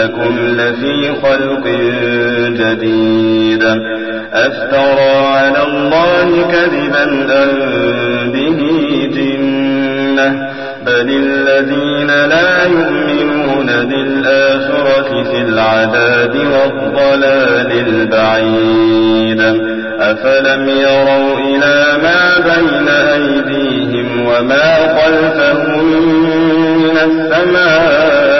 إنكم لفي خلق جديد. أفترى على الله كذبا أم به جنة. بل الذين لا يؤمنون بالآخرة في العذاب والضلال البعيد. أفلم يروا إلى ما بين أيديهم وما خلفهم من السماء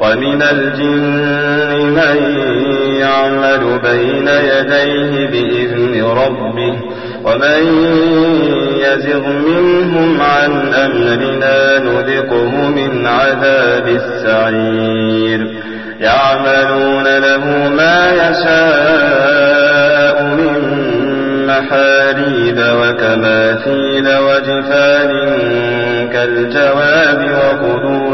ومن الجن من يعمل بين يديه بإذن ربه ومن يزغ منهم عن أمرنا نذقه من عذاب السعير. يعملون له ما يشاء من محاريب وكماثيل وجفان كالجواب وقدور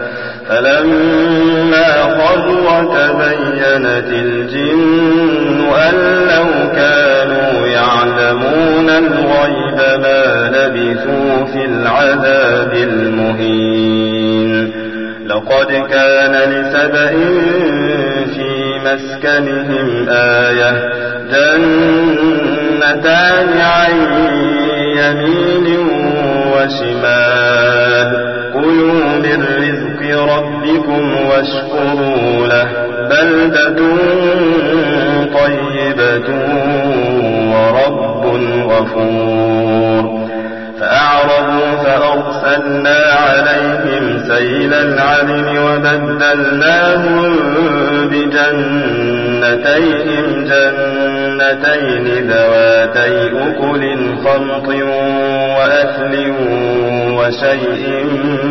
فلما خر تبينت الجن أن لو كانوا يعلمون الغيب ما لبثوا في العذاب المهين. لقد كان لسبأ في مسكنهم آية جنتان عن يمين ربكم واشكروا له بلدة طيبة ورب غفور. أرسلنا عليهم سيل العلم وبدلناهم بجنتيهم جنتين ذواتي أكل خمط وأثل وشيء من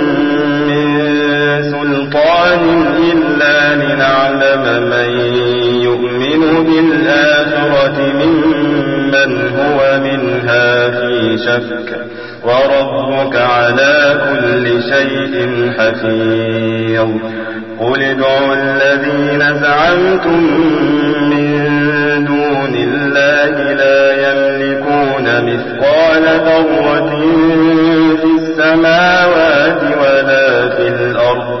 إلا لنعلم من يؤمن بالآخرة ممن هو منها في شك. وربك على كل شيء حفيظ. قل ادعوا الذين زعمتم من دون الله لا يملكون مثقال ذرة في السماوات ولا في الأرض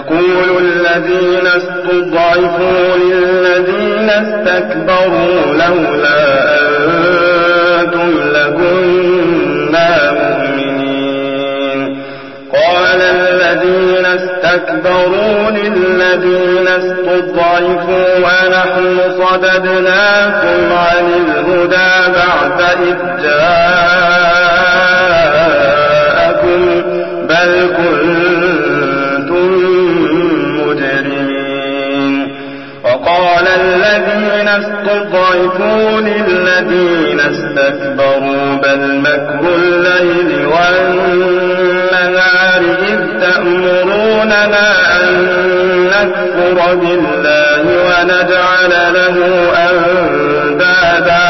يقول الذين استضعفوا للذين استكبروا لولا أنتم لكنا مؤمنين. قال الذين استكبروا لِلَّذِينَ اسْتُضْعِفُوا وَنَحْنُ صَدَدْنَاكُمْ عَنِ الْهُدَىٰ بَعْدَ إِذْ جَاءَكُم بَلْ كُنتُم اسْتُضْعِفُوا لِلَّذِينَ اسْتَكْبَرُوا بَلْ مَكْرُ اللَّيْلِ وَالنَّهَارِ إِذْ تَأْمُرُونَنَا أَن نَّكْفُرَ بِاللَّهِ وَنَجْعَلَ لَهُ أَندَادًا.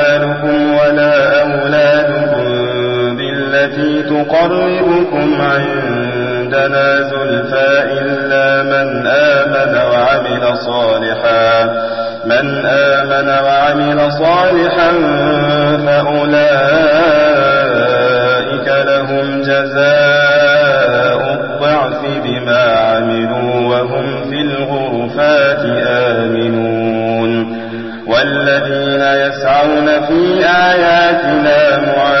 بِالَّتِي تُقَرِّبُكُمْ عِندَنَا زُلْفَىٰ إِلَّا مَنْ آمَنَ وَعَمِلَ صَالِحًا من آمن وعمل صالحا فأولئك لهم جزاء الضعف بما عملوا وهم في الغرفات آمنون. والذين يسعون في آياتنا معاجزين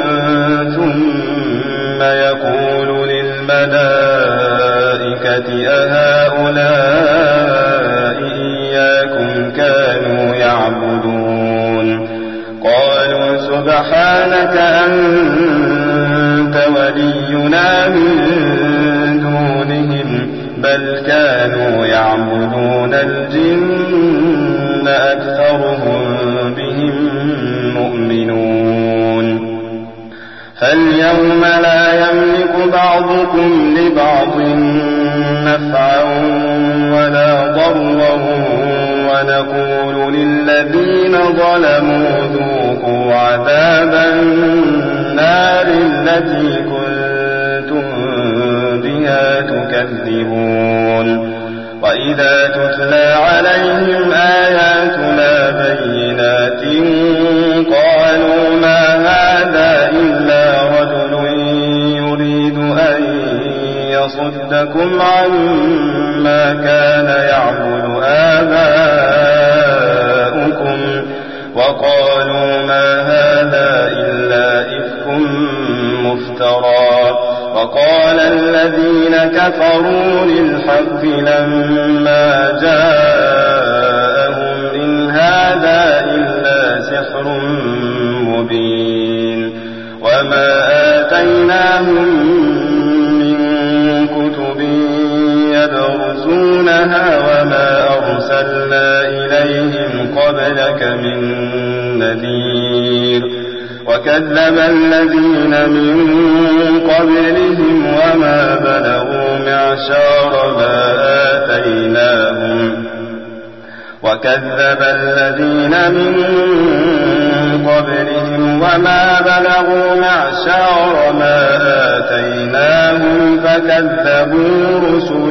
ثم يقول للملائكة أهؤلاء إياكم كانوا يعبدون؟ قالوا سبحانك أنت بعضكم لبعض نفعا ولا ضرا ونقول للذين ظلموا ذوقوا عذاب النار التي كنتم بها تكذبون. وإذا تتلى عليهم آياتنا بينات قالوا ما هذا يصدكم عما كان يعبد آباؤكم وقالوا ما هذا إلا إفك مفترى وقال الذين كفروا للحق لما جاءهم أرسلنا إليهم قبلك من نذير. وكذب الذين من قبلهم وما بلغوا معشار ما آتيناهم. وكذب الذين من قبلهم وما بلغوا معشار ما آتيناهم فكذبوا رسلي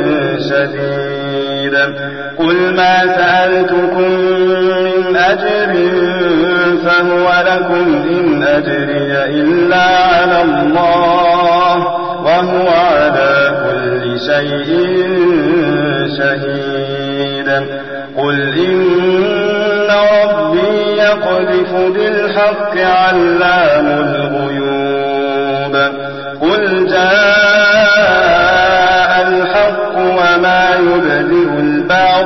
شديد. قل ما سألتكم من أجر فهو لكم إن أجري إلا على الله وهو على كل شيء شهيد. قل إن ربي يقذف بالحق علام الغيوب.